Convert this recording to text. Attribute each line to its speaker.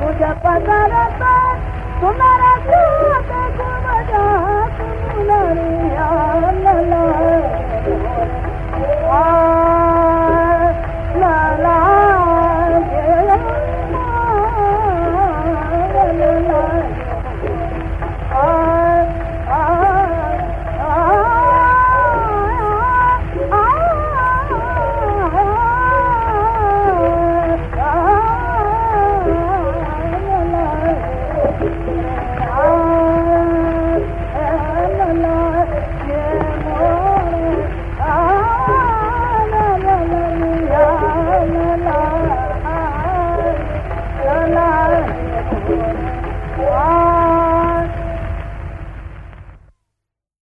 Speaker 1: escucha pasar el sol, tu madre